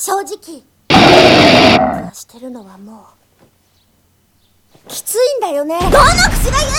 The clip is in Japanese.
正直。してるのはもうきついんだよね。どの口が言う